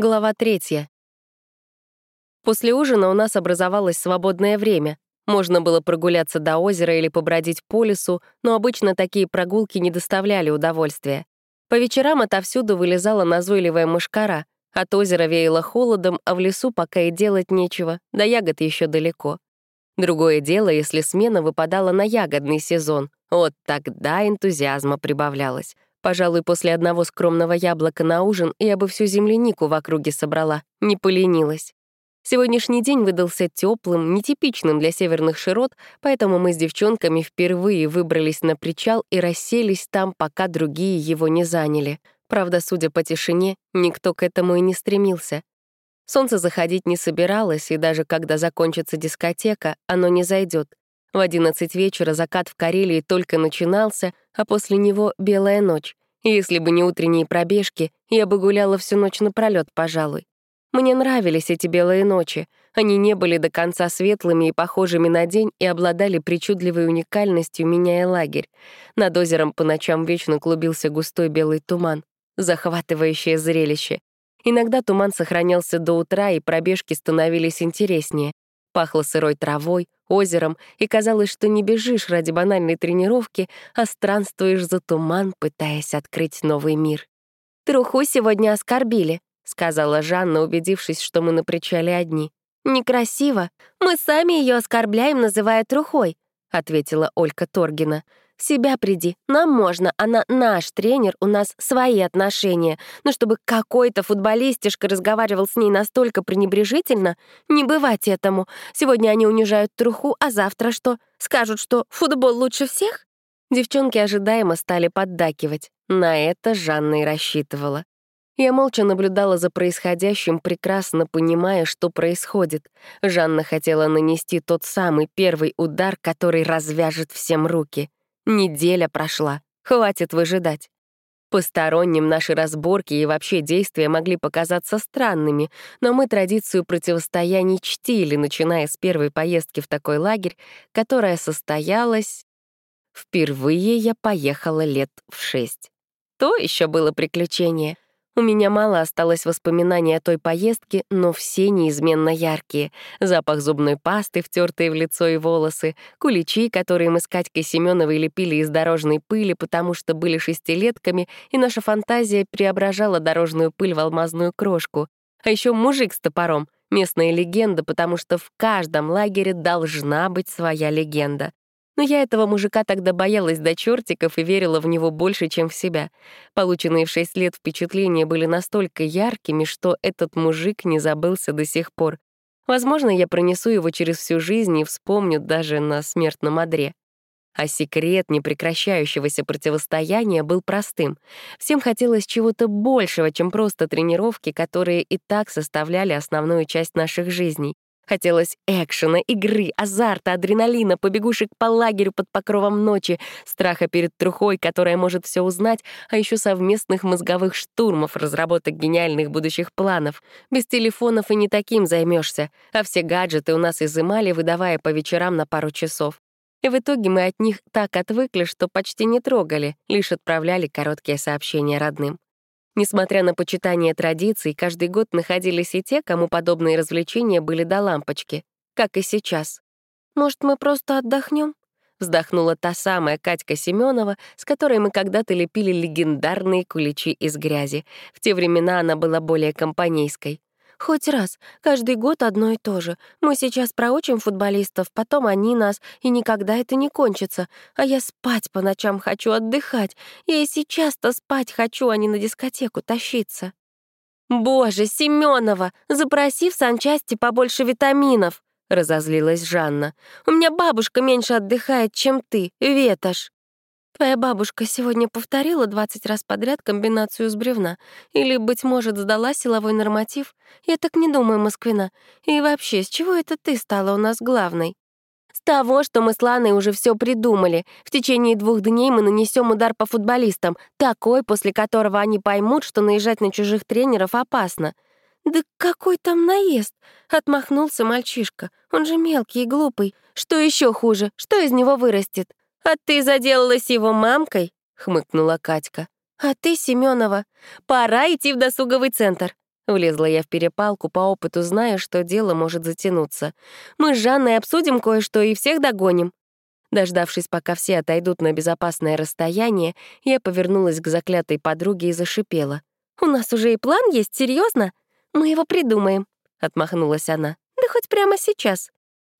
Глава третья. После ужина у нас образовалось свободное время. Можно было прогуляться до озера или побродить по лесу, но обычно такие прогулки не доставляли удовольствия. По вечерам отовсюду вылезала назойливая мышкара. От озера веяло холодом, а в лесу пока и делать нечего, до ягод еще далеко. Другое дело, если смена выпадала на ягодный сезон. Вот тогда энтузиазма прибавлялось. Пожалуй, после одного скромного яблока на ужин я бы всю землянику в округе собрала, не поленилась. Сегодняшний день выдался теплым, нетипичным для северных широт, поэтому мы с девчонками впервые выбрались на причал и расселись там, пока другие его не заняли. Правда, судя по тишине, никто к этому и не стремился. Солнце заходить не собиралось, и даже когда закончится дискотека, оно не зайдет. В одиннадцать вечера закат в Карелии только начинался, а после него — белая ночь. Если бы не утренние пробежки, я бы гуляла всю ночь напролёт, пожалуй. Мне нравились эти белые ночи. Они не были до конца светлыми и похожими на день и обладали причудливой уникальностью, меняя лагерь. Над озером по ночам вечно клубился густой белый туман. Захватывающее зрелище. Иногда туман сохранялся до утра, и пробежки становились интереснее. Пахло сырой травой, озером, и казалось, что не бежишь ради банальной тренировки, а странствуешь за туман, пытаясь открыть новый мир. «Труху сегодня оскорбили», — сказала Жанна, убедившись, что мы на причале одни. «Некрасиво. Мы сами ее оскорбляем, называя трухой», — ответила Олька Торгина себя приди, нам можно, она наш тренер, у нас свои отношения. Но чтобы какой-то футболистишка разговаривал с ней настолько пренебрежительно, не бывать этому. Сегодня они унижают труху, а завтра что? Скажут, что футбол лучше всех? Девчонки ожидаемо стали поддакивать. На это Жанна и рассчитывала. Я молча наблюдала за происходящим, прекрасно понимая, что происходит. Жанна хотела нанести тот самый первый удар, который развяжет всем руки. Неделя прошла, хватит выжидать. Посторонним наши разборки и вообще действия могли показаться странными, но мы традицию противостояний чтили, начиная с первой поездки в такой лагерь, которая состоялась... Впервые я поехала лет в шесть. То еще было приключение — у меня мало осталось воспоминаний о той поездке, но все неизменно яркие. Запах зубной пасты, втертые в лицо и волосы, куличи, которые мы с Катькой Семеновой лепили из дорожной пыли, потому что были шестилетками, и наша фантазия преображала дорожную пыль в алмазную крошку. А еще мужик с топором — местная легенда, потому что в каждом лагере должна быть своя легенда. Но я этого мужика тогда боялась до чертиков и верила в него больше, чем в себя. Полученные в шесть лет впечатления были настолько яркими, что этот мужик не забылся до сих пор. Возможно, я пронесу его через всю жизнь и вспомню даже на смертном одре. А секрет непрекращающегося противостояния был простым. Всем хотелось чего-то большего, чем просто тренировки, которые и так составляли основную часть наших жизней. Хотелось экшена, игры, азарта, адреналина, побегушек по лагерю под покровом ночи, страха перед трухой, которая может все узнать, а еще совместных мозговых штурмов, разработок гениальных будущих планов. Без телефонов и не таким займешься, а все гаджеты у нас изымали, выдавая по вечерам на пару часов. И в итоге мы от них так отвыкли, что почти не трогали, лишь отправляли короткие сообщения родным. Несмотря на почитание традиций, каждый год находились и те, кому подобные развлечения были до лампочки, как и сейчас. «Может, мы просто отдохнем? вздохнула та самая Катька Семенова, с которой мы когда-то лепили легендарные куличи из грязи. В те времена она была более компанейской. Хоть раз. Каждый год одно и то же. Мы сейчас проучим футболистов, потом они нас, и никогда это не кончится. А я спать по ночам хочу, отдыхать. Я и сейчас-то спать хочу, а не на дискотеку тащиться. «Боже, Семенова, запроси в санчасти побольше витаминов!» — разозлилась Жанна. «У меня бабушка меньше отдыхает, чем ты, ветошь!» Твоя бабушка сегодня повторила 20 раз подряд комбинацию с бревна. Или, быть может, сдала силовой норматив? Я так не думаю, Москвина. И вообще, с чего это ты стала у нас главной? С того, что мы с Ланой уже все придумали. В течение двух дней мы нанесем удар по футболистам, такой, после которого они поймут, что наезжать на чужих тренеров опасно. «Да какой там наезд?» — отмахнулся мальчишка. «Он же мелкий и глупый. Что еще хуже? Что из него вырастет?» «А ты заделалась его мамкой?» — хмыкнула Катька. «А ты, Семенова, пора идти в досуговый центр», — Влезла я в перепалку, по опыту зная, что дело может затянуться. «Мы с Жанной обсудим кое-что и всех догоним». Дождавшись, пока все отойдут на безопасное расстояние, я повернулась к заклятой подруге и зашипела. «У нас уже и план есть, серьезно? Мы его придумаем», — отмахнулась она. «Да хоть прямо сейчас».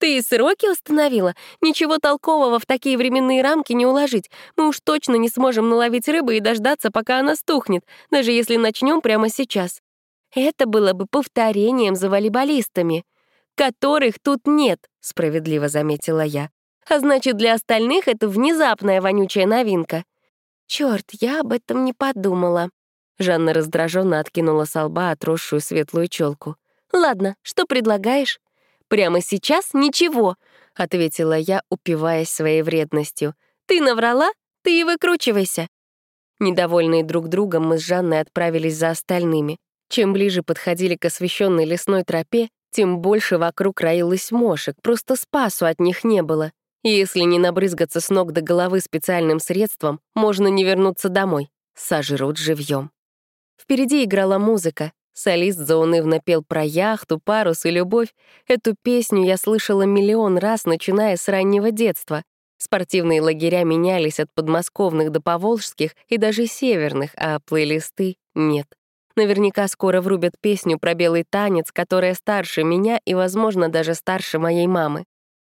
«Ты и сроки установила? Ничего толкового в такие временные рамки не уложить. Мы уж точно не сможем наловить рыбы и дождаться, пока она стухнет, даже если начнем прямо сейчас. Это было бы повторением за волейболистами, которых тут нет, справедливо заметила я. А значит, для остальных это внезапная вонючая новинка. Черт, я об этом не подумала. Жанна раздраженно откинула с лба отросшую светлую челку. «Ладно, что предлагаешь?» «Прямо сейчас ничего», — ответила я, упиваясь своей вредностью. «Ты наврала? Ты и выкручивайся». Недовольные друг другом, мы с Жанной отправились за остальными. Чем ближе подходили к освещенной лесной тропе, тем больше вокруг роилось мошек, просто спасу от них не было. Если не набрызгаться с ног до головы специальным средством, можно не вернуться домой. Сожрут живьем. Впереди играла музыка, Солист заунывно пел про яхту, парус и любовь. Эту песню я слышала миллион раз, начиная с раннего детства. Спортивные лагеря менялись от подмосковных до поволжских и даже северных, а плейлисты — нет. Наверняка скоро врубят песню про белый танец, которая старше меня и, возможно, даже старше моей мамы.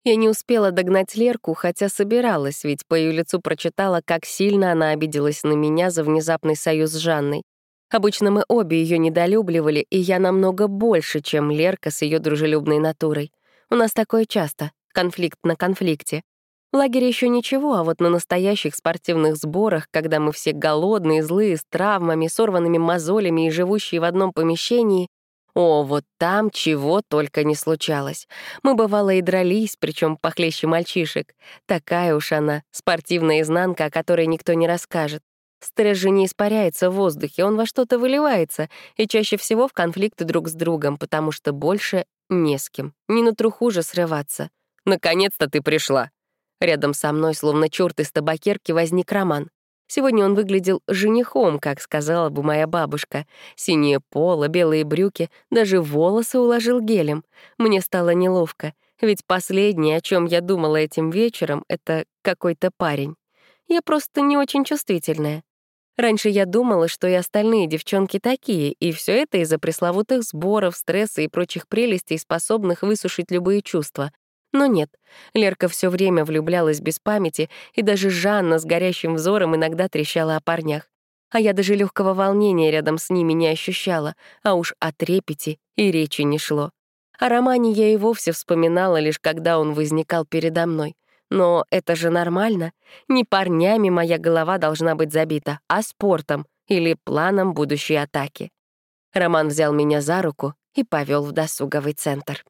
Я не успела догнать Лерку, хотя собиралась, ведь по ее лицу прочитала, как сильно она обиделась на меня за внезапный союз с Жанной. Обычно мы обе ее недолюбливали, и я намного больше, чем Лерка с ее дружелюбной натурой. У нас такое часто, конфликт на конфликте. В лагере еще ничего, а вот на настоящих спортивных сборах, когда мы все голодные, злые, с травмами, сорванными мозолями и живущие в одном помещении, о, вот там чего только не случалось. Мы, бывало, и дрались, причем похлеще мальчишек. Такая уж она, спортивная изнанка, о которой никто не расскажет. Стресс же не испаряется в воздухе, он во что-то выливается, и чаще всего в конфликты друг с другом, потому что больше не с кем. Не на труху же срываться. «Наконец-то ты пришла!» Рядом со мной, словно черт из табакерки, возник Роман. Сегодня он выглядел женихом, как сказала бы моя бабушка. Синее поло, белые брюки, даже волосы уложил гелем. Мне стало неловко, ведь последнее, о чем я думала этим вечером, — это какой-то парень. Я просто не очень чувствительная. Раньше я думала, что и остальные девчонки такие, и все это из-за пресловутых сборов, стресса и прочих прелестей, способных высушить любые чувства. Но нет, Лерка все время влюблялась без памяти, и даже Жанна с горящим взором иногда трещала о парнях. А я даже легкого волнения рядом с ними не ощущала, а уж о трепете и речи не шло. О романе я и вовсе вспоминала лишь когда он возникал передо мной. Но это же нормально. Не парнями моя голова должна быть забита, а спортом или планом будущей атаки. Роман взял меня за руку и повел в досуговый центр.